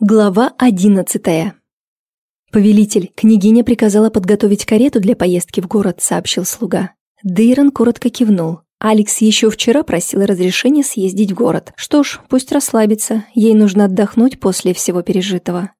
Глава одиннадцатая. «Повелитель, княгиня приказала подготовить карету для поездки в город», — сообщил слуга. Дейрон коротко кивнул. Алекс еще вчера просила разрешения съездить в город. Что ж, пусть расслабится, ей нужно отдохнуть после всего пережитого.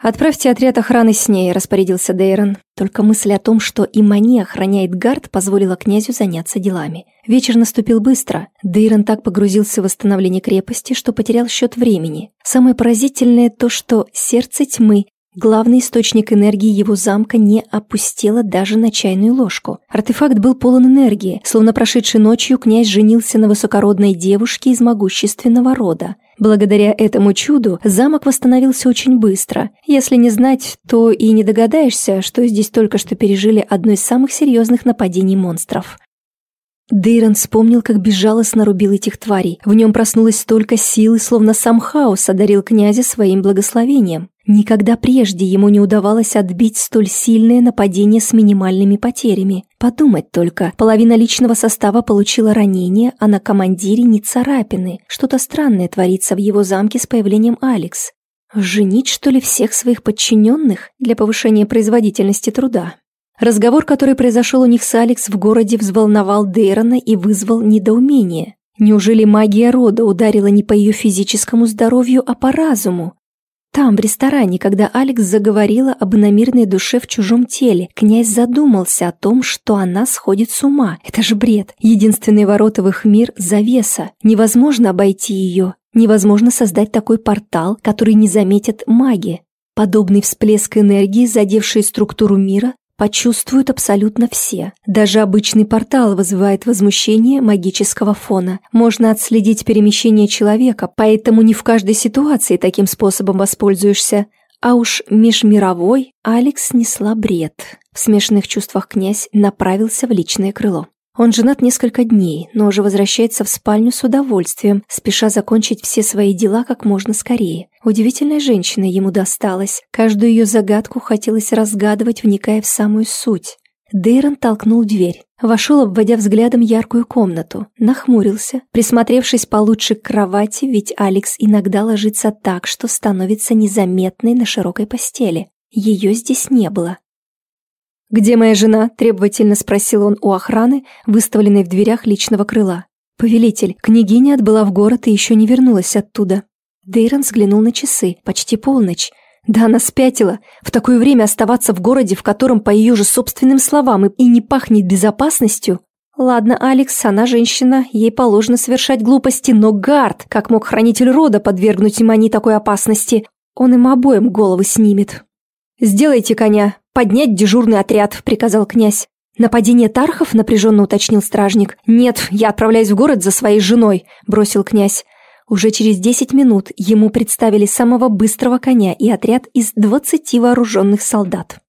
«Отправьте отряд охраны с ней», – распорядился Дейрон. Только мысль о том, что и Мани охраняет гард, позволила князю заняться делами. Вечер наступил быстро. Дейрон так погрузился в восстановление крепости, что потерял счет времени. Самое поразительное то, что сердце тьмы, главный источник энергии его замка, не опустело даже на чайную ложку. Артефакт был полон энергии, словно прошедшей ночью князь женился на высокородной девушке из могущественного рода. Благодаря этому чуду замок восстановился очень быстро. Если не знать, то и не догадаешься, что здесь только что пережили одно из самых серьезных нападений монстров. Дейрон вспомнил, как безжалостно рубил этих тварей. В нем проснулось столько силы, словно сам хаос одарил князя своим благословением. Никогда прежде ему не удавалось отбить столь сильное нападение с минимальными потерями. Подумать только, половина личного состава получила ранение, а на командире не царапины. Что-то странное творится в его замке с появлением Алекс. Женить, что ли, всех своих подчиненных для повышения производительности труда? Разговор, который произошел у них с Алекс в городе, взволновал Дейрона и вызвал недоумение. Неужели магия рода ударила не по ее физическому здоровью, а по разуму? Там, в ресторане, когда Алекс заговорила об иномирной душе в чужом теле, князь задумался о том, что она сходит с ума. Это же бред. Единственные ворота в их мир – завеса. Невозможно обойти ее. Невозможно создать такой портал, который не заметят маги. Подобный всплеск энергии, задевший структуру мира, почувствуют абсолютно все. Даже обычный портал вызывает возмущение магического фона. Можно отследить перемещение человека, поэтому не в каждой ситуации таким способом воспользуешься. А уж межмировой Алекс несла бред. В смешанных чувствах князь направился в личное крыло. Он женат несколько дней, но уже возвращается в спальню с удовольствием, спеша закончить все свои дела как можно скорее. Удивительная женщина ему досталась. Каждую ее загадку хотелось разгадывать, вникая в самую суть. Дейрон толкнул дверь. Вошел, обводя взглядом яркую комнату. Нахмурился, присмотревшись получше к кровати, ведь Алекс иногда ложится так, что становится незаметной на широкой постели. Ее здесь не было. «Где моя жена?» – требовательно спросил он у охраны, выставленной в дверях личного крыла. «Повелитель, княгиня отбыла в город и еще не вернулась оттуда». Дейрон взглянул на часы. Почти полночь. Да она спятила. В такое время оставаться в городе, в котором, по ее же собственным словам, и не пахнет безопасностью. Ладно, Алекс, она женщина, ей положено совершать глупости, но Гард, как мог хранитель рода подвергнуть Имани такой опасности, он им обоим головы снимет. «Сделайте коня, поднять дежурный отряд», — приказал князь. «Нападение Тархов?» — напряженно уточнил стражник. «Нет, я отправляюсь в город за своей женой», — бросил князь. Уже через десять минут ему представили самого быстрого коня и отряд из двадцати вооруженных солдат.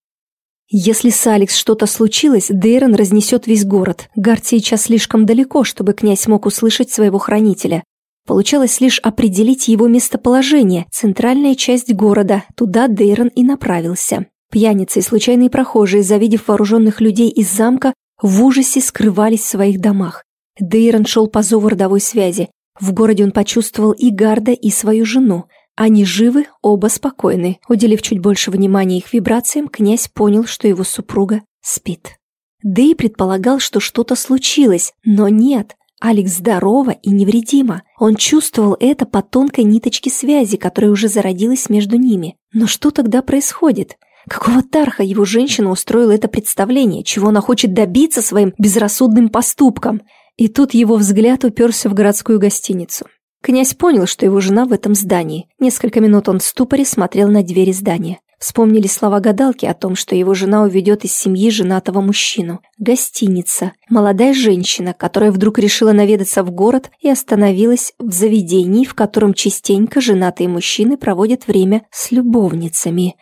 Если с Алекс что-то случилось, Дейрон разнесет весь город. Гард сейчас слишком далеко, чтобы князь мог услышать своего хранителя. Получалось лишь определить его местоположение, центральная часть города, туда Дейрон и направился. Пьяницы и случайные прохожие, завидев вооруженных людей из замка, в ужасе скрывались в своих домах. Дейрон шел по зову родовой связи. В городе он почувствовал и Гарда, и свою жену. Они живы, оба спокойны. Уделив чуть больше внимания их вибрациям, князь понял, что его супруга спит. Дэй предполагал, что что-то случилось, но нет. Алекс здорова и невредима. Он чувствовал это по тонкой ниточке связи, которая уже зародилась между ними. Но что тогда происходит? Какого тарха его женщина устроила это представление, чего она хочет добиться своим безрассудным поступком? И тут его взгляд уперся в городскую гостиницу. Князь понял, что его жена в этом здании. Несколько минут он в ступоре смотрел на двери здания. Вспомнили слова гадалки о том, что его жена уведет из семьи женатого мужчину. Гостиница. Молодая женщина, которая вдруг решила наведаться в город и остановилась в заведении, в котором частенько женатые мужчины проводят время с любовницами.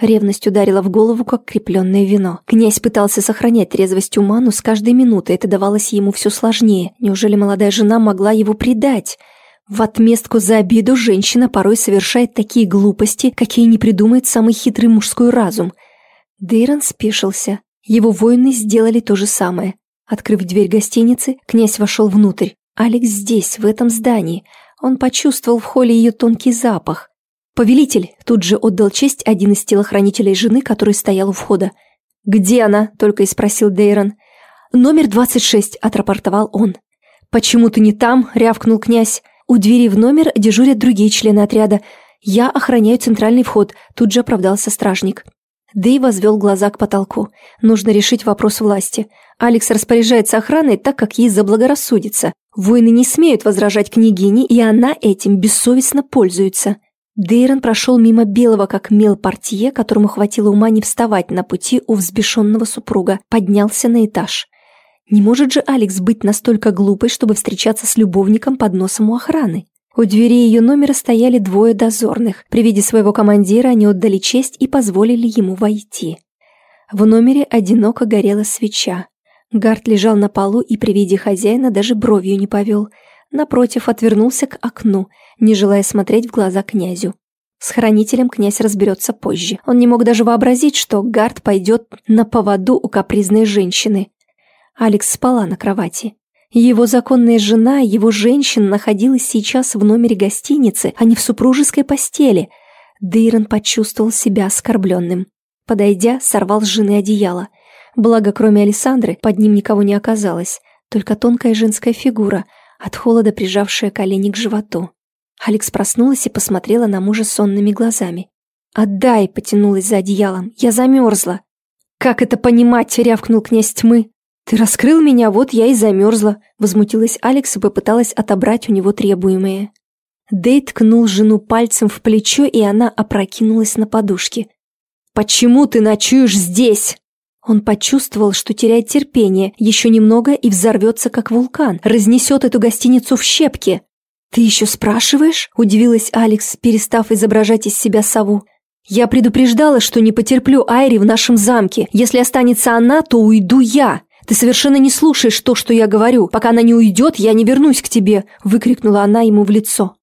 Ревность ударила в голову, как крепленное вино. Князь пытался сохранять трезвость ума, но с каждой минутой это давалось ему все сложнее. Неужели молодая жена могла его предать? В отместку за обиду женщина порой совершает такие глупости, какие не придумает самый хитрый мужской разум. Дейрон спешился. Его воины сделали то же самое. Открыв дверь гостиницы, князь вошел внутрь. Алекс здесь, в этом здании. Он почувствовал в холле ее тонкий запах. «Повелитель!» – тут же отдал честь один из телохранителей жены, который стоял у входа. «Где она?» – только и спросил Дейрон. «Номер 26», – отрапортовал он. «Почему ты не там?» – рявкнул князь. У двери в номер дежурят другие члены отряда. Я охраняю центральный вход, тут же оправдался стражник. Дэй возвел глаза к потолку. Нужно решить вопрос власти. Алекс распоряжается охраной так, как ей заблагорассудится. Воины не смеют возражать княгине, и она этим бессовестно пользуется. Дейрон прошел мимо белого, как мел портье, которому хватило ума не вставать на пути у взбешенного супруга, поднялся на этаж. Не может же Алекс быть настолько глупой, чтобы встречаться с любовником под носом у охраны? У двери ее номера стояли двое дозорных. При виде своего командира они отдали честь и позволили ему войти. В номере одиноко горела свеча. Гард лежал на полу и при виде хозяина даже бровью не повел. Напротив, отвернулся к окну, не желая смотреть в глаза князю. С хранителем князь разберется позже. Он не мог даже вообразить, что Гард пойдет на поводу у капризной женщины. Алекс спала на кровати. Его законная жена, его женщина находилась сейчас в номере гостиницы, а не в супружеской постели. Дейрон почувствовал себя оскорбленным. Подойдя, сорвал с жены одеяло. Благо, кроме Александры, под ним никого не оказалось, только тонкая женская фигура, от холода прижавшая колени к животу. Алекс проснулась и посмотрела на мужа сонными глазами. «Отдай!» — потянулась за одеялом. «Я замерзла!» «Как это понимать?» — рявкнул князь тьмы. «Ты раскрыл меня, вот я и замерзла», — возмутилась Алекс и попыталась отобрать у него требуемое. Дэй ткнул жену пальцем в плечо, и она опрокинулась на подушке. «Почему ты ночуешь здесь?» Он почувствовал, что теряет терпение, еще немного и взорвется, как вулкан, разнесет эту гостиницу в щепки. «Ты еще спрашиваешь?» – удивилась Алекс, перестав изображать из себя сову. «Я предупреждала, что не потерплю Айри в нашем замке. Если останется она, то уйду я. Ты совершенно не слушаешь то, что я говорю. Пока она не уйдет, я не вернусь к тебе!» – выкрикнула она ему в лицо.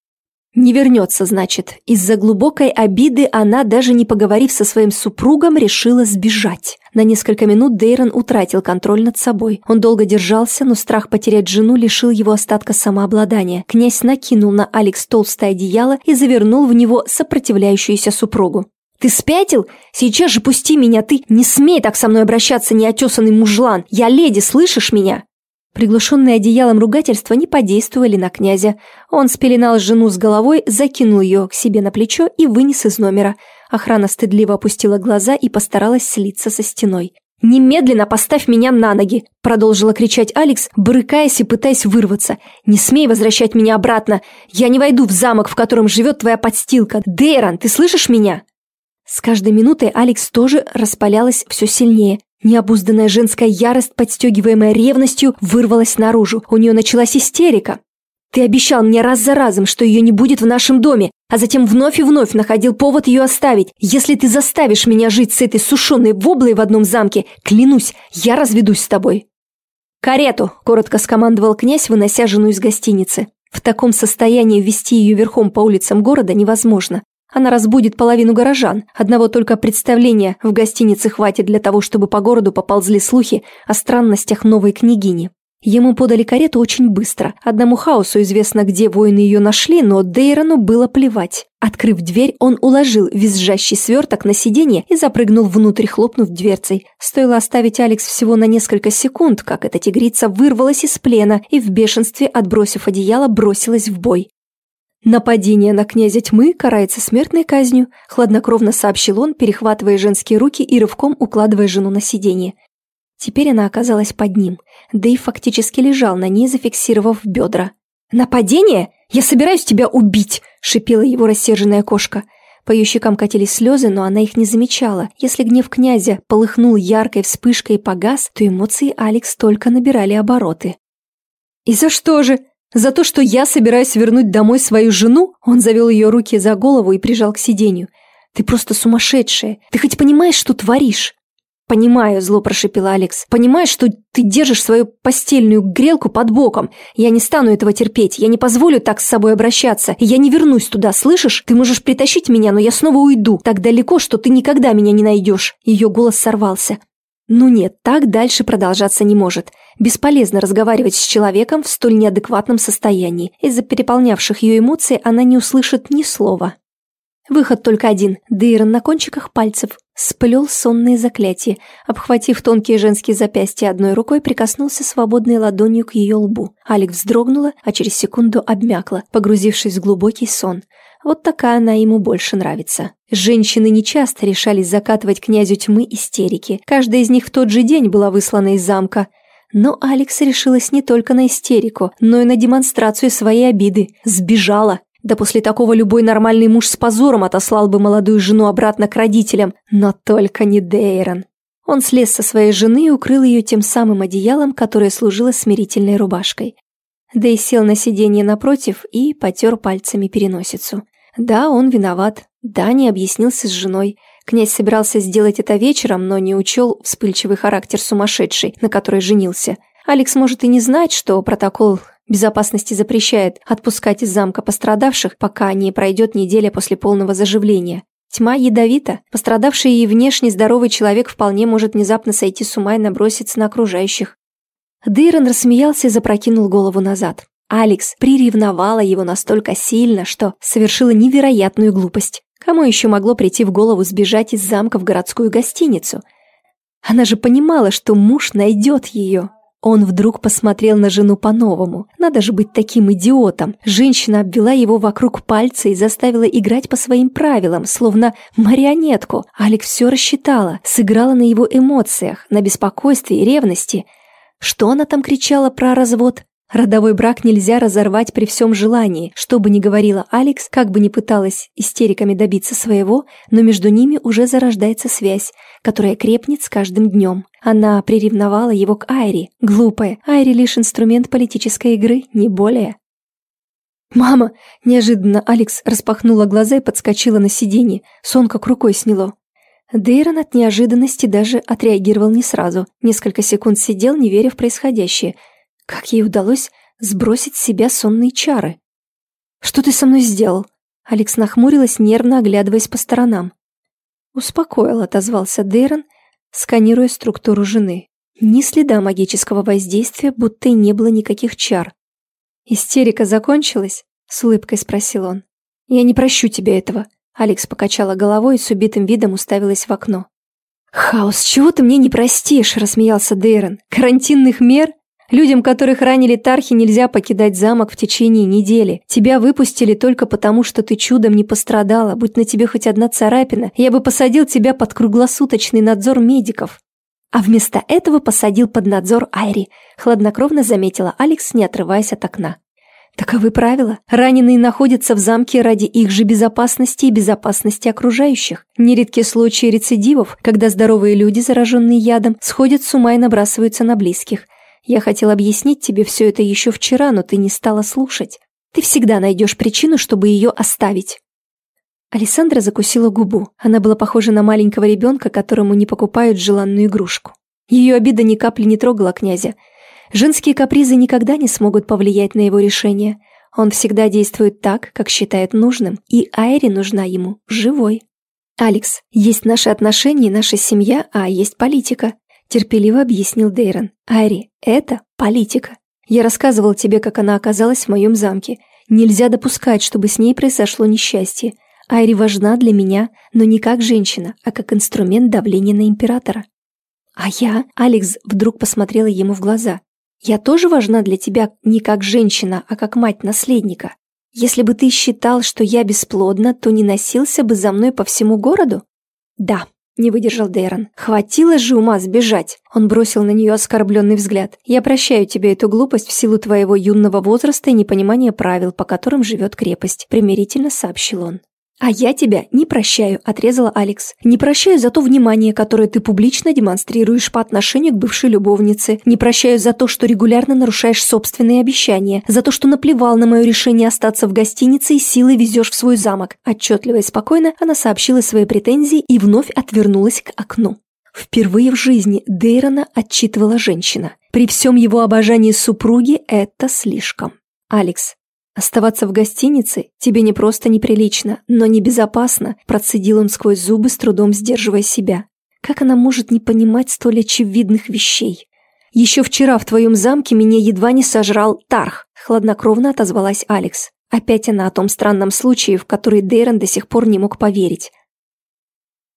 Не вернется, значит. Из-за глубокой обиды она, даже не поговорив со своим супругом, решила сбежать. На несколько минут Дейрон утратил контроль над собой. Он долго держался, но страх потерять жену лишил его остатка самообладания. Князь накинул на Алекс толстое одеяло и завернул в него сопротивляющуюся супругу. «Ты спятил? Сейчас же пусти меня, ты! Не смей так со мной обращаться, неотесанный мужлан! Я леди, слышишь меня?» Приглушенные одеялом ругательства не подействовали на князя. Он спеленал жену с головой, закинул ее к себе на плечо и вынес из номера. Охрана стыдливо опустила глаза и постаралась слиться со стеной. «Немедленно поставь меня на ноги!» – продолжила кричать Алекс, брыкаясь и пытаясь вырваться. «Не смей возвращать меня обратно! Я не войду в замок, в котором живет твоя подстилка! Дейрон, ты слышишь меня?» С каждой минутой Алекс тоже распалялась все сильнее. Необузданная женская ярость, подстегиваемая ревностью, вырвалась наружу. У нее началась истерика. «Ты обещал мне раз за разом, что ее не будет в нашем доме, а затем вновь и вновь находил повод ее оставить. Если ты заставишь меня жить с этой сушеной воблой в одном замке, клянусь, я разведусь с тобой». «Карету!» – коротко скомандовал князь, вынося жену из гостиницы. В таком состоянии вести ее верхом по улицам города невозможно. Она разбудит половину горожан. Одного только представления в гостинице хватит для того, чтобы по городу поползли слухи о странностях новой княгини. Ему подали карету очень быстро. Одному хаосу известно, где воины ее нашли, но Дейрону было плевать. Открыв дверь, он уложил визжащий сверток на сиденье и запрыгнул внутрь, хлопнув дверцей. Стоило оставить Алекс всего на несколько секунд, как эта тигрица вырвалась из плена и в бешенстве, отбросив одеяло, бросилась в бой. «Нападение на князя тьмы карается смертной казнью», хладнокровно сообщил он, перехватывая женские руки и рывком укладывая жену на сиденье. Теперь она оказалась под ним, да и фактически лежал на ней, зафиксировав бедра. «Нападение? Я собираюсь тебя убить!» – шипела его рассерженная кошка. По ее щекам катились слезы, но она их не замечала. Если гнев князя полыхнул яркой вспышкой и погас, то эмоции Алекс только набирали обороты. «И за что же?» За то, что я собираюсь вернуть домой свою жену, он завел ее руки за голову и прижал к сиденью. Ты просто сумасшедшая. Ты хоть понимаешь, что творишь? «Понимаю», – зло прошипела Алекс. «Понимаешь, что ты держишь свою постельную грелку под боком. Я не стану этого терпеть. Я не позволю так с собой обращаться. я не вернусь туда, слышишь? Ты можешь притащить меня, но я снова уйду. Так далеко, что ты никогда меня не найдешь». Ее голос сорвался. Ну нет, так дальше продолжаться не может. Бесполезно разговаривать с человеком в столь неадекватном состоянии. Из-за переполнявших ее эмоций она не услышит ни слова. Выход только один. Дейрон на кончиках пальцев сплел сонные заклятия. Обхватив тонкие женские запястья одной рукой, прикоснулся свободной ладонью к ее лбу. Алик вздрогнула, а через секунду обмякла, погрузившись в глубокий сон. Вот такая она ему больше нравится. Женщины нечасто решались закатывать князю тьмы истерики. Каждая из них в тот же день была выслана из замка. Но Алекс решилась не только на истерику, но и на демонстрацию своей обиды. Сбежала. Да после такого любой нормальный муж с позором отослал бы молодую жену обратно к родителям. Но только не Дейрон. Он слез со своей жены и укрыл ее тем самым одеялом, которое служило смирительной рубашкой. Дэй сел на сиденье напротив и потер пальцами переносицу. Да, он виноват. Да, не объяснился с женой. Князь собирался сделать это вечером, но не учел вспыльчивый характер сумасшедшей, на которой женился. Алекс может и не знать, что протокол безопасности запрещает отпускать из замка пострадавших, пока не пройдет неделя после полного заживления. Тьма ядовита. Пострадавший и внешне здоровый человек вполне может внезапно сойти с ума и наброситься на окружающих. Дейрон рассмеялся и запрокинул голову назад. Алекс приревновала его настолько сильно, что совершила невероятную глупость. Кому еще могло прийти в голову сбежать из замка в городскую гостиницу? Она же понимала, что муж найдет ее. Он вдруг посмотрел на жену по-новому. Надо же быть таким идиотом. Женщина обвела его вокруг пальца и заставила играть по своим правилам, словно марионетку. Алекс все рассчитала, сыграла на его эмоциях, на беспокойстве и ревности. Что она там кричала про развод? Родовой брак нельзя разорвать при всем желании, что бы ни говорила Алекс, как бы ни пыталась истериками добиться своего, но между ними уже зарождается связь, которая крепнет с каждым днем. Она приревновала его к Айри. Глупая. Айри лишь инструмент политической игры, не более. «Мама!» – неожиданно Алекс распахнула глаза и подскочила на сиденье. Сон как рукой сняло. Дейрон от неожиданности даже отреагировал не сразу. Несколько секунд сидел, не веря в происходящее – как ей удалось сбросить с себя сонные чары? «Что ты со мной сделал?» Алекс нахмурилась, нервно оглядываясь по сторонам. «Успокоил», — отозвался Дейрон, сканируя структуру жены. Ни следа магического воздействия, будто и не было никаких чар. «Истерика закончилась?» — с улыбкой спросил он. «Я не прощу тебе этого», — Алекс покачала головой и с убитым видом уставилась в окно. «Хаос, чего ты мне не простишь?» — рассмеялся Дейрон. «Карантинных мер? Людям, которых ранили тархи, нельзя покидать замок в течение недели. Тебя выпустили только потому, что ты чудом не пострадала. Будь на тебе хоть одна царапина, я бы посадил тебя под круглосуточный надзор медиков. А вместо этого посадил под надзор Айри, хладнокровно заметила Алекс, не отрываясь от окна. Таковы правила. Раненые находятся в замке ради их же безопасности и безопасности окружающих. Нередки случаи рецидивов, когда здоровые люди, зараженные ядом, сходят с ума и набрасываются на близких. Я хотел объяснить тебе все это еще вчера, но ты не стала слушать. Ты всегда найдешь причину, чтобы ее оставить». Александра закусила губу. Она была похожа на маленького ребенка, которому не покупают желанную игрушку. Ее обида ни капли не трогала князя. Женские капризы никогда не смогут повлиять на его решение. Он всегда действует так, как считает нужным, и Айри нужна ему живой. «Алекс, есть наши отношения наша семья, а есть политика терпеливо объяснил Дейрон. «Айри, это политика. Я рассказывал тебе, как она оказалась в моем замке. Нельзя допускать, чтобы с ней произошло несчастье. Айри важна для меня, но не как женщина, а как инструмент давления на императора». «А я?» – Алекс вдруг посмотрела ему в глаза. «Я тоже важна для тебя не как женщина, а как мать наследника. Если бы ты считал, что я бесплодна, то не носился бы за мной по всему городу?» «Да», не выдержал Дейрон. «Хватило же ума сбежать!» Он бросил на нее оскорбленный взгляд. «Я прощаю тебе эту глупость в силу твоего юного возраста и непонимания правил, по которым живет крепость», примирительно сообщил он. «А я тебя не прощаю», — отрезала Алекс. «Не прощаю за то внимание, которое ты публично демонстрируешь по отношению к бывшей любовнице. Не прощаю за то, что регулярно нарушаешь собственные обещания. За то, что наплевал на мое решение остаться в гостинице и силой везешь в свой замок». Отчетливо и спокойно она сообщила свои претензии и вновь отвернулась к окну. Впервые в жизни Дейрона отчитывала женщина. При всем его обожании супруги это слишком. «Алекс, «Оставаться в гостинице тебе не просто неприлично, но небезопасно», процедил он сквозь зубы, с трудом сдерживая себя. «Как она может не понимать столь очевидных вещей?» «Еще вчера в твоем замке меня едва не сожрал Тарх», хладнокровно отозвалась Алекс. Опять она о том странном случае, в который Дейрон до сих пор не мог поверить.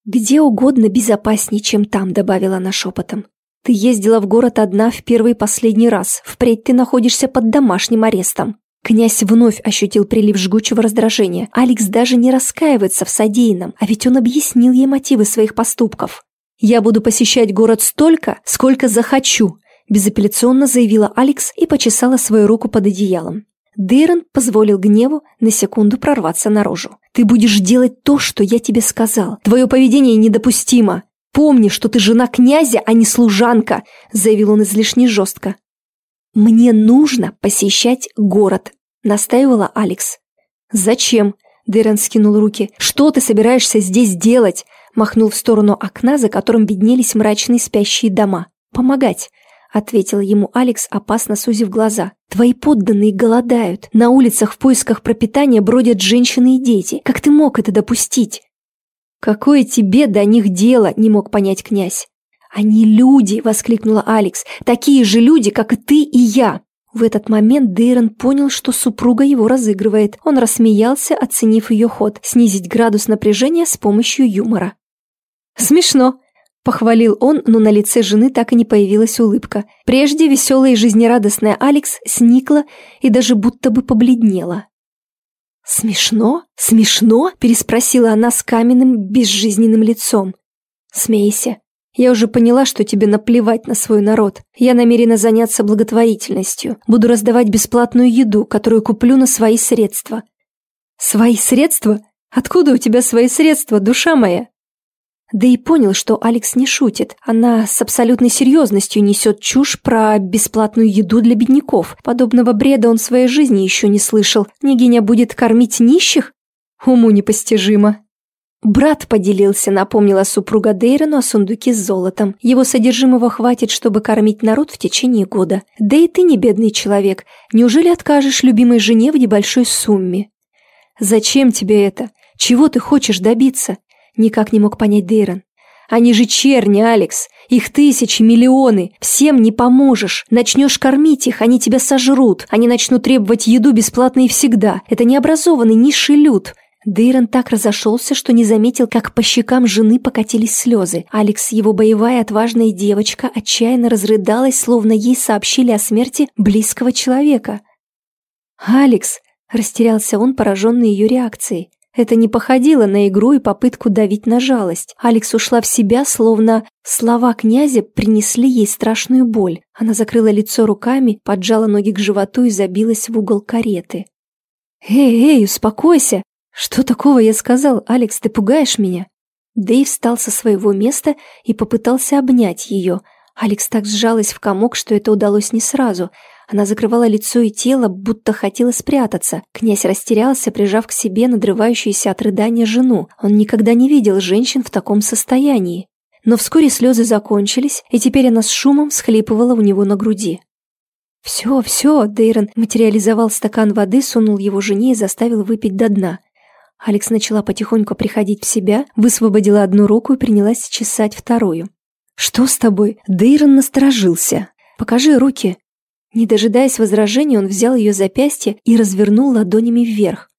«Где угодно безопаснее, чем там», — добавила она шепотом. «Ты ездила в город одна в первый и последний раз. Впредь ты находишься под домашним арестом». Князь вновь ощутил прилив жгучего раздражения. Алекс даже не раскаивается в содеянном, а ведь он объяснил ей мотивы своих поступков. «Я буду посещать город столько, сколько захочу», безапелляционно заявила Алекс и почесала свою руку под одеялом. Дейрон позволил гневу на секунду прорваться наружу. «Ты будешь делать то, что я тебе сказал. Твое поведение недопустимо. Помни, что ты жена князя, а не служанка», заявил он излишне жестко. «Мне нужно посещать город», настаивала Алекс. «Зачем?» Дейрон скинул руки. «Что ты собираешься здесь делать?» Махнул в сторону окна, за которым виднелись мрачные спящие дома. «Помогать ответил ему Алекс, опасно сузив глаза. «Твои подданные голодают. На улицах в поисках пропитания бродят женщины и дети. Как ты мог это допустить?» «Какое тебе до них дело?» – не мог понять князь. «Они люди!» – воскликнула Алекс. «Такие же люди, как и ты и я!» В этот момент Дейрон понял, что супруга его разыгрывает. Он рассмеялся, оценив ее ход, снизить градус напряжения с помощью юмора. «Смешно!» Похвалил он, но на лице жены так и не появилась улыбка. Прежде веселая и жизнерадостная Алекс сникла и даже будто бы побледнела. «Смешно? Смешно?» – переспросила она с каменным, безжизненным лицом. «Смейся. Я уже поняла, что тебе наплевать на свой народ. Я намерена заняться благотворительностью. Буду раздавать бесплатную еду, которую куплю на свои средства». «Свои средства? Откуда у тебя свои средства, душа моя?» Да и понял, что Алекс не шутит. Она с абсолютной серьезностью несет чушь про бесплатную еду для бедняков. Подобного бреда он в своей жизни еще не слышал. Княгиня будет кормить нищих? Уму непостижимо. Брат поделился, напомнила супруга Дейрону о сундуке с золотом. Его содержимого хватит, чтобы кормить народ в течение года. Да и ты не бедный человек. Неужели откажешь любимой жене в небольшой сумме? Зачем тебе это? Чего ты хочешь добиться? Никак не мог понять Дейрон. «Они же черни, Алекс! Их тысячи, миллионы! Всем не поможешь! Начнешь кормить их, они тебя сожрут! Они начнут требовать еду бесплатно и всегда! Это необразованный низший люд!» Дейрон так разошелся, что не заметил, как по щекам жены покатились слезы. Алекс, его боевая отважная девочка, отчаянно разрыдалась, словно ей сообщили о смерти близкого человека. «Алекс!» – растерялся он, пораженный ее реакцией. Это не походило на игру и попытку давить на жалость. Алекс ушла в себя, словно слова князя принесли ей страшную боль. Она закрыла лицо руками, поджала ноги к животу и забилась в угол кареты. «Эй, эй, успокойся! Что такого я сказал, Алекс, ты пугаешь меня?» Дэйв встал со своего места и попытался обнять ее. Алекс так сжалась в комок, что это удалось не сразу – она закрывала лицо и тело, будто хотела спрятаться. Князь растерялся, прижав к себе надрывающуюся от рыдания жену. Он никогда не видел женщин в таком состоянии. Но вскоре слезы закончились, и теперь она с шумом всхлипывала у него на груди. «Все, все!» – Дейрон материализовал стакан воды, сунул его жене и заставил выпить до дна. Алекс начала потихоньку приходить в себя, высвободила одну руку и принялась чесать вторую. «Что с тобой?» Дейрон насторожился. «Покажи руки». Не дожидаясь возражений, он взял ее запястье и развернул ладонями вверх.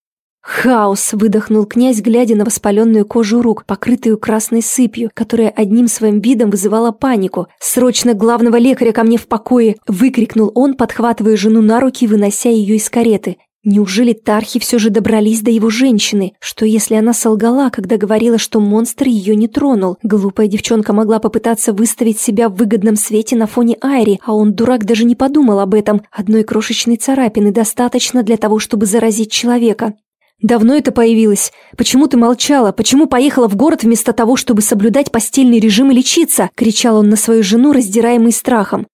«Хаос!» – выдохнул князь, глядя на воспаленную кожу рук, покрытую красной сыпью, которая одним своим видом вызывала панику. «Срочно главного лекаря ко мне в покое!» – выкрикнул он, подхватывая жену на руки вынося ее из кареты. Неужели Тархи все же добрались до его женщины? Что если она солгала, когда говорила, что монстр ее не тронул? Глупая девчонка могла попытаться выставить себя в выгодном свете на фоне Айри, а он, дурак, даже не подумал об этом. Одной крошечной царапины достаточно для того, чтобы заразить человека. «Давно это появилось? Почему ты молчала? Почему поехала в город вместо того, чтобы соблюдать постельный режим и лечиться?» – кричал он на свою жену, раздираемый страхом.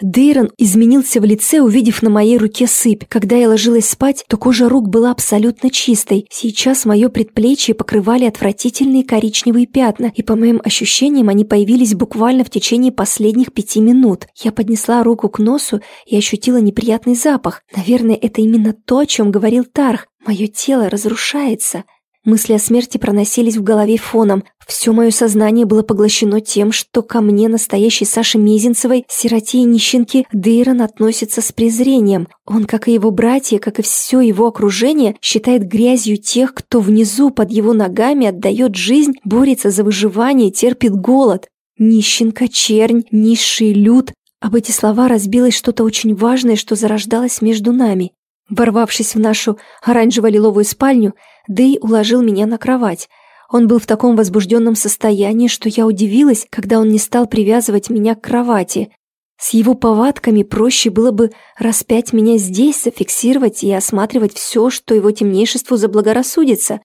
Дейрон изменился в лице, увидев на моей руке сыпь. Когда я ложилась спать, то кожа рук была абсолютно чистой. Сейчас мое предплечье покрывали отвратительные коричневые пятна, и по моим ощущениям они появились буквально в течение последних пяти минут. Я поднесла руку к носу и ощутила неприятный запах. Наверное, это именно то, о чем говорил Тарх. Мое тело разрушается. Мысли о смерти проносились в голове фоном. Все мое сознание было поглощено тем, что ко мне, настоящей Саше Мезенцевой, сироте и нищенке, Дейрон относится с презрением. Он, как и его братья, как и все его окружение, считает грязью тех, кто внизу под его ногами отдает жизнь, борется за выживание, терпит голод. Нищенка, чернь, низший люд. Об эти слова разбилось что-то очень важное, что зарождалось между нами. Ворвавшись в нашу оранжево-лиловую спальню, Дэй уложил меня на кровать. Он был в таком возбужденном состоянии, что я удивилась, когда он не стал привязывать меня к кровати. С его повадками проще было бы распять меня здесь, зафиксировать и осматривать все, что его темнейшеству заблагорассудится.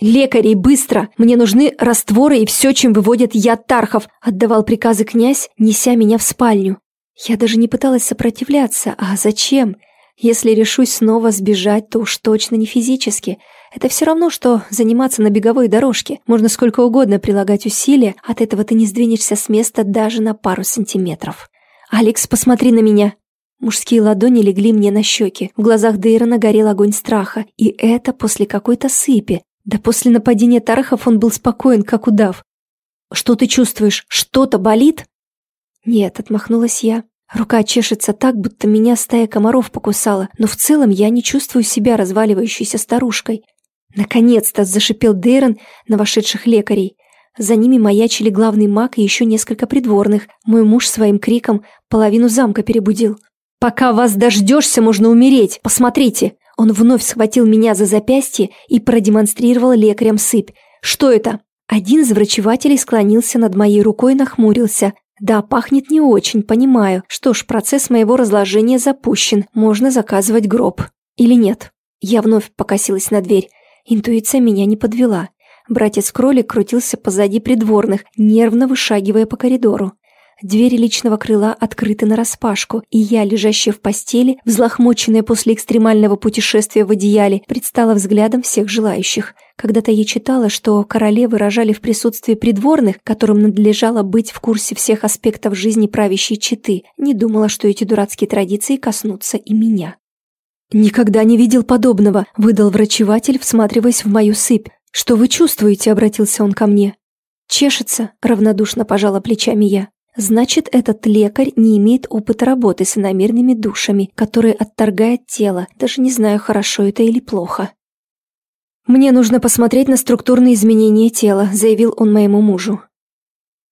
«Лекарей, быстро! Мне нужны растворы и все, чем выводят яд тархов!» отдавал приказы князь, неся меня в спальню. Я даже не пыталась сопротивляться. А зачем? Если решусь снова сбежать, то уж точно не физически – это все равно, что заниматься на беговой дорожке. Можно сколько угодно прилагать усилия, от этого ты не сдвинешься с места даже на пару сантиметров. «Алекс, посмотри на меня!» Мужские ладони легли мне на щеки. В глазах Дейрона горел огонь страха. И это после какой-то сыпи. Да после нападения Тарахов он был спокоен, как удав. «Что ты чувствуешь? Что-то болит?» «Нет», — отмахнулась я. Рука чешется так, будто меня стая комаров покусала, но в целом я не чувствую себя разваливающейся старушкой. Наконец-то зашипел Дейрон на вошедших лекарей. За ними маячили главный маг и еще несколько придворных. Мой муж своим криком половину замка перебудил. «Пока вас дождешься, можно умереть! Посмотрите!» Он вновь схватил меня за запястье и продемонстрировал лекарям сыпь. «Что это?» Один из врачевателей склонился над моей рукой и нахмурился. «Да, пахнет не очень, понимаю. Что ж, процесс моего разложения запущен. Можно заказывать гроб. Или нет?» Я вновь покосилась на дверь. Интуиция меня не подвела. Братец-кролик крутился позади придворных, нервно вышагивая по коридору. Двери личного крыла открыты нараспашку, и я, лежащая в постели, взлохмоченная после экстремального путешествия в одеяле, предстала взглядом всех желающих. Когда-то я читала, что королевы рожали в присутствии придворных, которым надлежало быть в курсе всех аспектов жизни правящей четы. Не думала, что эти дурацкие традиции коснутся и меня. «Никогда не видел подобного», — выдал врачеватель, всматриваясь в мою сыпь. «Что вы чувствуете?» — обратился он ко мне. «Чешется», — равнодушно пожала плечами я. «Значит, этот лекарь не имеет опыта работы с иномерными душами, которые отторгает тело. Даже не знаю, хорошо это или плохо». «Мне нужно посмотреть на структурные изменения тела», — заявил он моему мужу.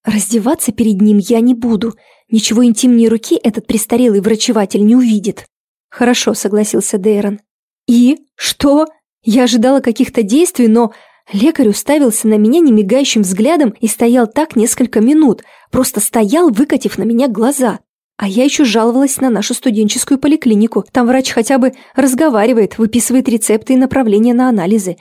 «Раздеваться перед ним я не буду. Ничего интимнее руки этот престарелый врачеватель не увидит». «Хорошо», — согласился Дейрон. «И? Что? Я ожидала каких-то действий, но...» Лекарь уставился на меня немигающим взглядом и стоял так несколько минут, просто стоял, выкатив на меня глаза. А я еще жаловалась на нашу студенческую поликлинику. Там врач хотя бы разговаривает, выписывает рецепты и направления на анализы.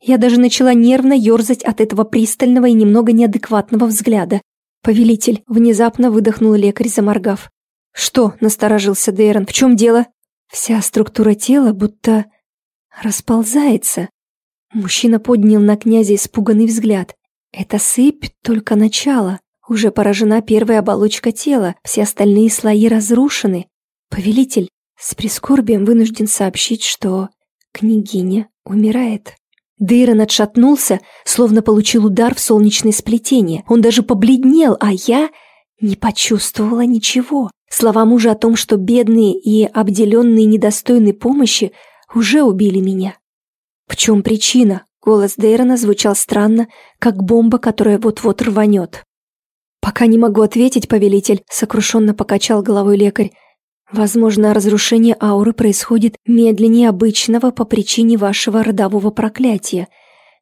Я даже начала нервно ерзать от этого пристального и немного неадекватного взгляда. «Повелитель», — внезапно выдохнул лекарь, заморгав. «Что?» — насторожился Дейрон. «В чем дело?» Вся структура тела будто расползается. Мужчина поднял на князя испуганный взгляд. Это сыпь только начало. Уже поражена первая оболочка тела, все остальные слои разрушены. Повелитель с прискорбием вынужден сообщить, что княгиня умирает. Дейрон отшатнулся, словно получил удар в солнечное сплетение. Он даже побледнел, а я не почувствовала ничего. Слова мужа о том, что бедные и обделенные недостойной помощи уже убили меня. В чем причина? Голос Дейрона звучал странно, как бомба, которая вот-вот рванет. «Пока не могу ответить, повелитель», — сокрушенно покачал головой лекарь. «Возможно, разрушение ауры происходит медленнее обычного по причине вашего родового проклятия.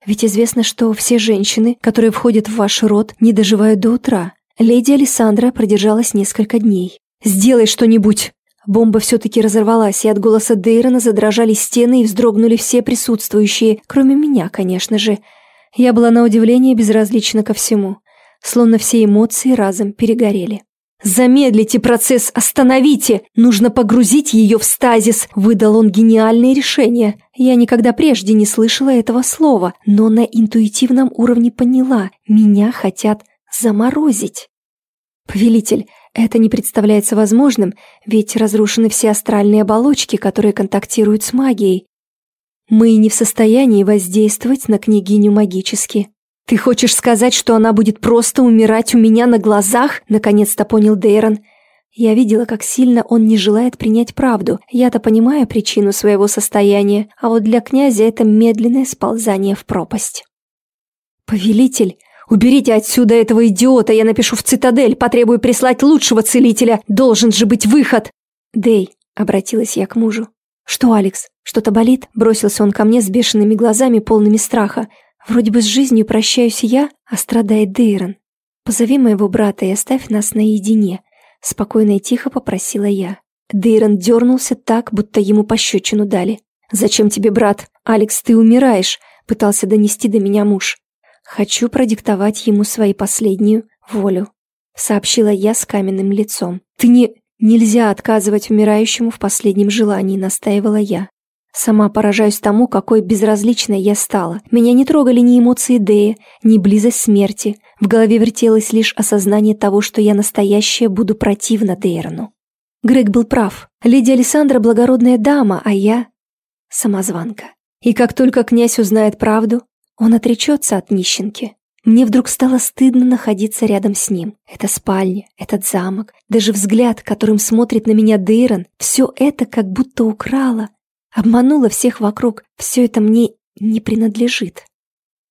Ведь известно, что все женщины, которые входят в ваш род, не доживают до утра. Леди Александра продержалась несколько дней. «Сделай что-нибудь!» Бомба все-таки разорвалась, и от голоса Дейрона задрожали стены и вздрогнули все присутствующие, кроме меня, конечно же. Я была на удивление безразлична ко всему. Словно все эмоции разом перегорели. «Замедлите процесс, остановите! Нужно погрузить ее в стазис!» Выдал он гениальное решение. Я никогда прежде не слышала этого слова, но на интуитивном уровне поняла. Меня хотят заморозить. «Повелитель, это не представляется возможным, ведь разрушены все астральные оболочки, которые контактируют с магией. Мы не в состоянии воздействовать на княгиню магически. Ты хочешь сказать, что она будет просто умирать у меня на глазах? Наконец-то понял Дейрон. Я видела, как сильно он не желает принять правду. Я-то понимаю причину своего состояния, а вот для князя это медленное сползание в пропасть. «Повелитель, уберите отсюда этого идиота, я напишу в цитадель, потребую прислать лучшего целителя, должен же быть выход!» «Дэй», — обратилась я к мужу. «Что, Алекс, что-то болит?» Бросился он ко мне с бешеными глазами, полными страха. «Вроде бы с жизнью прощаюсь я, а страдает Дейрон. Позови моего брата и оставь нас наедине», — спокойно и тихо попросила я. Дейрон дернулся так, будто ему пощечину дали. «Зачем тебе брат? Алекс, ты умираешь!» — пытался донести до меня муж. «Хочу продиктовать ему свою последнюю волю», — сообщила я с каменным лицом. «Ты не... Нельзя отказывать умирающему в последнем желании», — настаивала я. Сама поражаюсь тому, какой безразличной я стала. Меня не трогали ни эмоции Дея, ни близость смерти. В голове вертелось лишь осознание того, что я настоящая буду противна Дейрону. Грег был прав. Леди Александра благородная дама, а я — самозванка. И как только князь узнает правду, он отречется от нищенки. Мне вдруг стало стыдно находиться рядом с ним. Это спальня, этот замок, даже взгляд, которым смотрит на меня Дейрон, все это как будто украло, обмануло всех вокруг, все это мне не принадлежит.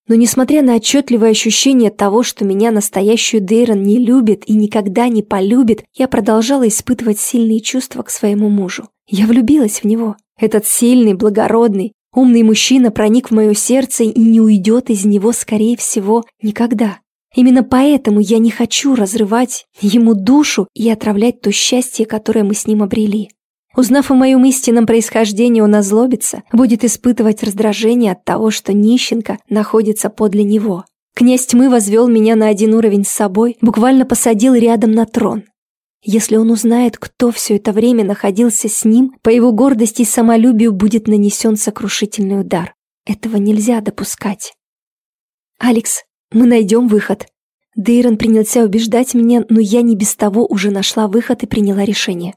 Но несмотря на отчетливое ощущение того, что меня настоящую Дейрон не любит и никогда не полюбит, я продолжала испытывать сильные чувства к своему мужу. Я влюбилась в него. Этот сильный, благородный, Умный мужчина проник в мое сердце и не уйдет из него, скорее всего, никогда. Именно поэтому я не хочу разрывать ему душу и отравлять то счастье, которое мы с ним обрели. Узнав о моем истинном происхождении, он озлобится, будет испытывать раздражение от того, что нищенка находится подле него. Князь тьмы возвел меня на один уровень с собой, буквально посадил рядом на трон. Если он узнает, кто все это время находился с ним, по его гордости и самолюбию будет нанесен сокрушительный удар. Этого нельзя допускать. «Алекс, мы найдем выход». Дейрон принялся убеждать меня, но я не без того уже нашла выход и приняла решение.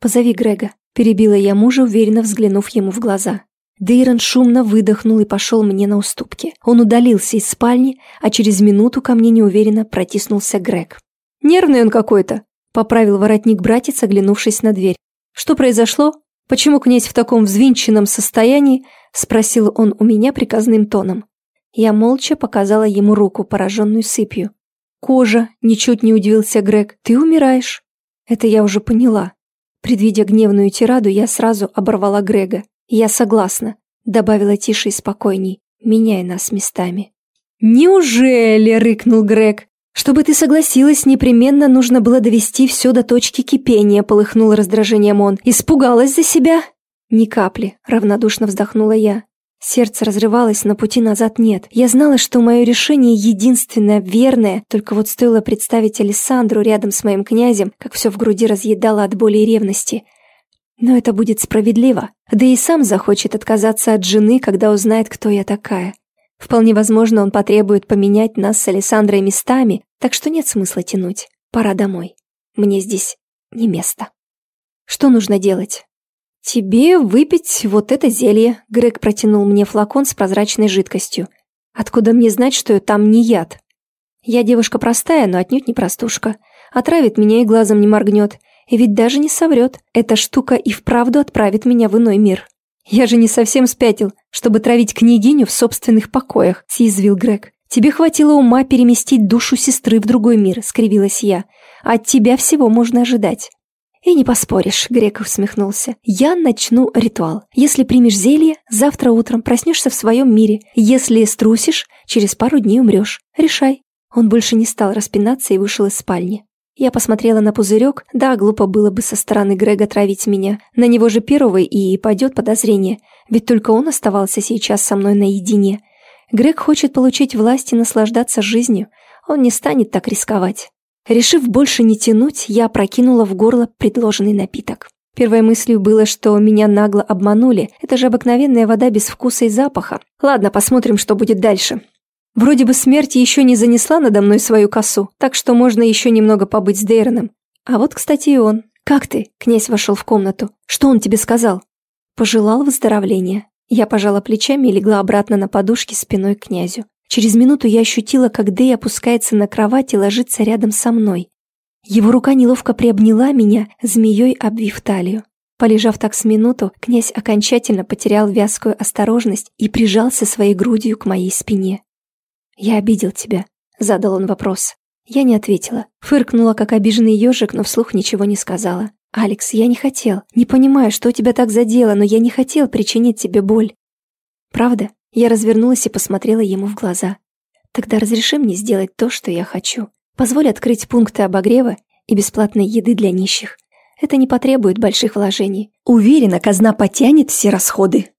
«Позови Грега», – перебила я мужа, уверенно взглянув ему в глаза. Дейрон шумно выдохнул и пошел мне на уступки. Он удалился из спальни, а через минуту ко мне неуверенно протиснулся Грег. «Нервный он какой-то», Поправил воротник братец, оглянувшись на дверь. «Что произошло? Почему князь в таком взвинченном состоянии?» Спросил он у меня приказным тоном. Я молча показала ему руку, пораженную сыпью. «Кожа», — ничуть не удивился Грег, — «ты умираешь». Это я уже поняла. Предвидя гневную тираду, я сразу оборвала Грега. «Я согласна», — добавила тише и спокойней, меняя нас местами. «Неужели?» — рыкнул Грег. «Чтобы ты согласилась, непременно нужно было довести все до точки кипения», — полыхнул раздражением он. «Испугалась за себя?» «Ни капли», — равнодушно вздохнула я. Сердце разрывалось, но пути назад нет. Я знала, что мое решение единственное, верное, только вот стоило представить Александру рядом с моим князем, как все в груди разъедало от боли и ревности. Но это будет справедливо. Да и сам захочет отказаться от жены, когда узнает, кто я такая. Вполне возможно, он потребует поменять нас с Александрой местами, так что нет смысла тянуть. Пора домой. Мне здесь не место. Что нужно делать? Тебе выпить вот это зелье. Грег протянул мне флакон с прозрачной жидкостью. Откуда мне знать, что там не яд? Я девушка простая, но отнюдь не простушка. Отравит меня и глазом не моргнет. И ведь даже не соврет. Эта штука и вправду отправит меня в иной мир. «Я же не совсем спятил, чтобы травить княгиню в собственных покоях», — съязвил Грег. «Тебе хватило ума переместить душу сестры в другой мир», — скривилась я. «От тебя всего можно ожидать». «И не поспоришь», — Грек усмехнулся. «Я начну ритуал. Если примешь зелье, завтра утром проснешься в своем мире. Если струсишь, через пару дней умрешь. Решай». Он больше не стал распинаться и вышел из спальни. Я посмотрела на пузырек. Да, глупо было бы со стороны Грега травить меня. На него же первого и пойдет подозрение. Ведь только он оставался сейчас со мной наедине. Грег хочет получить власть и наслаждаться жизнью. Он не станет так рисковать. Решив больше не тянуть, я прокинула в горло предложенный напиток. Первой мыслью было, что меня нагло обманули. Это же обыкновенная вода без вкуса и запаха. Ладно, посмотрим, что будет дальше. Вроде бы смерть еще не занесла надо мной свою косу, так что можно еще немного побыть с Дейроном. А вот, кстати, и он. «Как ты?» – князь вошел в комнату. «Что он тебе сказал?» «Пожелал выздоровления». Я пожала плечами и легла обратно на подушке спиной к князю. Через минуту я ощутила, как Дэй опускается на кровать и ложится рядом со мной. Его рука неловко приобняла меня, змеей обвив талию. Полежав так с минуту, князь окончательно потерял вязкую осторожность и прижался своей грудью к моей спине. «Я обидел тебя», — задал он вопрос. Я не ответила. Фыркнула, как обиженный ежик, но вслух ничего не сказала. «Алекс, я не хотел. Не понимаю, что тебя так задело, но я не хотел причинить тебе боль». «Правда?» Я развернулась и посмотрела ему в глаза. «Тогда разреши мне сделать то, что я хочу. Позволь открыть пункты обогрева и бесплатной еды для нищих. Это не потребует больших вложений. Уверена, казна потянет все расходы».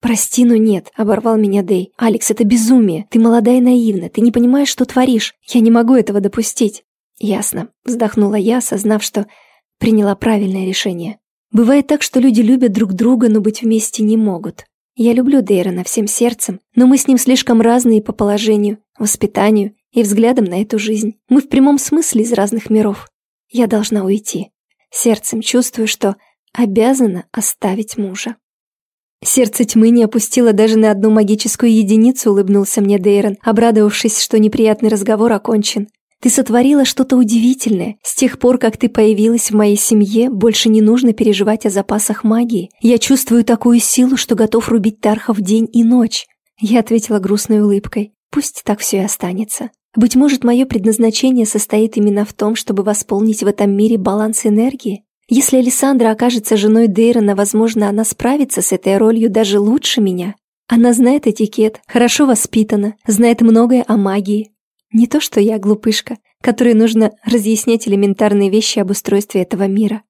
«Прости, но нет», — оборвал меня Дэй. «Алекс, это безумие. Ты молодая и наивна. Ты не понимаешь, что творишь. Я не могу этого допустить». «Ясно», — вздохнула я, осознав, что приняла правильное решение. «Бывает так, что люди любят друг друга, но быть вместе не могут. Я люблю Дейрона всем сердцем, но мы с ним слишком разные по положению, воспитанию и взглядам на эту жизнь. Мы в прямом смысле из разных миров. Я должна уйти. Сердцем чувствую, что обязана оставить мужа». Сердце тьмы не опустило даже на одну магическую единицу, улыбнулся мне Дейрон, обрадовавшись, что неприятный разговор окончен. Ты сотворила что-то удивительное. С тех пор, как ты появилась в моей семье, больше не нужно переживать о запасах магии. Я чувствую такую силу, что готов рубить тархов день и ночь. Я ответила грустной улыбкой. Пусть так все и останется. Быть может, мое предназначение состоит именно в том, чтобы восполнить в этом мире баланс энергии? Если Александра окажется женой Дейрона, возможно, она справится с этой ролью даже лучше меня. Она знает этикет, хорошо воспитана, знает многое о магии. Не то, что я глупышка, которой нужно разъяснять элементарные вещи об устройстве этого мира.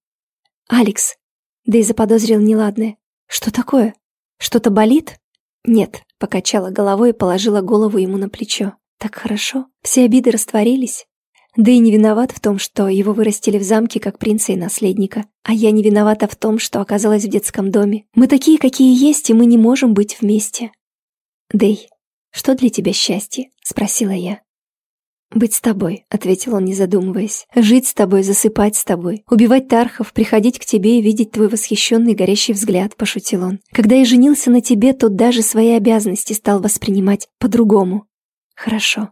«Алекс!» Дэй заподозрил неладное. «Что такое? Что-то болит?» «Нет», — покачала головой и положила голову ему на плечо. «Так хорошо. Все обиды растворились. Да и не виноват в том, что его вырастили в замке как принца и наследника. А я не виновата в том, что оказалась в детском доме. Мы такие, какие есть, и мы не можем быть вместе. «Дэй, что для тебя счастье?» — спросила я. «Быть с тобой», — ответил он, не задумываясь. «Жить с тобой, засыпать с тобой, убивать тархов, приходить к тебе и видеть твой восхищенный горящий взгляд», — пошутил он. «Когда я женился на тебе, то даже свои обязанности стал воспринимать по-другому». «Хорошо»,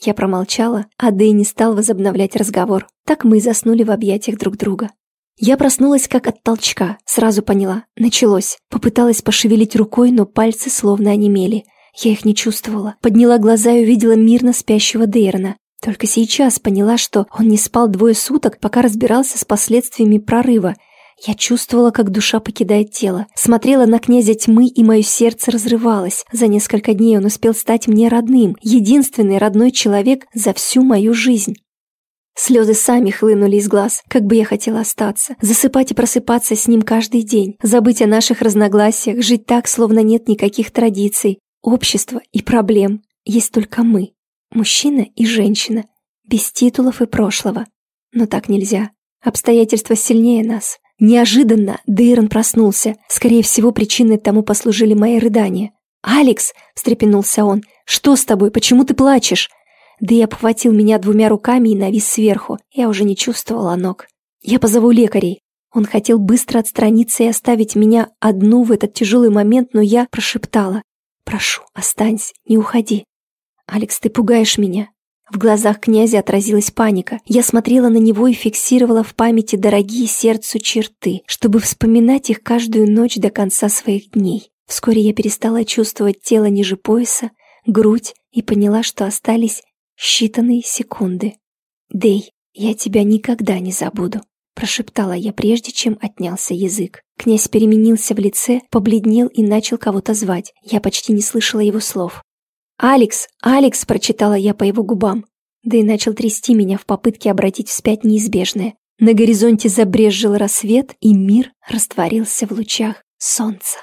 я промолчала, а Дэй не стал возобновлять разговор. Так мы и заснули в объятиях друг друга. Я проснулась как от толчка, сразу поняла. Началось. Попыталась пошевелить рукой, но пальцы словно онемели. Я их не чувствовала. Подняла глаза и увидела мирно спящего Дейрона. Только сейчас поняла, что он не спал двое суток, пока разбирался с последствиями прорыва – я чувствовала, как душа покидает тело, смотрела на князя тьмы, и мое сердце разрывалось. За несколько дней он успел стать мне родным, единственный родной человек за всю мою жизнь. Слезы сами хлынули из глаз, как бы я хотела остаться, засыпать и просыпаться с ним каждый день, забыть о наших разногласиях, жить так, словно нет никаких традиций, общества и проблем. Есть только мы, мужчина и женщина, без титулов и прошлого. Но так нельзя. Обстоятельства сильнее нас. Неожиданно Дейрон проснулся. Скорее всего, причиной тому послужили мои рыдания. «Алекс!» – встрепенулся он. «Что с тобой? Почему ты плачешь?» Да и обхватил меня двумя руками и навис сверху. Я уже не чувствовала ног. «Я позову лекарей». Он хотел быстро отстраниться и оставить меня одну в этот тяжелый момент, но я прошептала. «Прошу, останься, не уходи». «Алекс, ты пугаешь меня. В глазах князя отразилась паника. Я смотрела на него и фиксировала в памяти дорогие сердцу черты, чтобы вспоминать их каждую ночь до конца своих дней. Вскоре я перестала чувствовать тело ниже пояса, грудь и поняла, что остались считанные секунды. «Дэй, я тебя никогда не забуду», — прошептала я, прежде чем отнялся язык. Князь переменился в лице, побледнел и начал кого-то звать. Я почти не слышала его слов. «Алекс! Алекс!» – прочитала я по его губам. Да и начал трясти меня в попытке обратить вспять неизбежное. На горизонте забрезжил рассвет, и мир растворился в лучах солнца.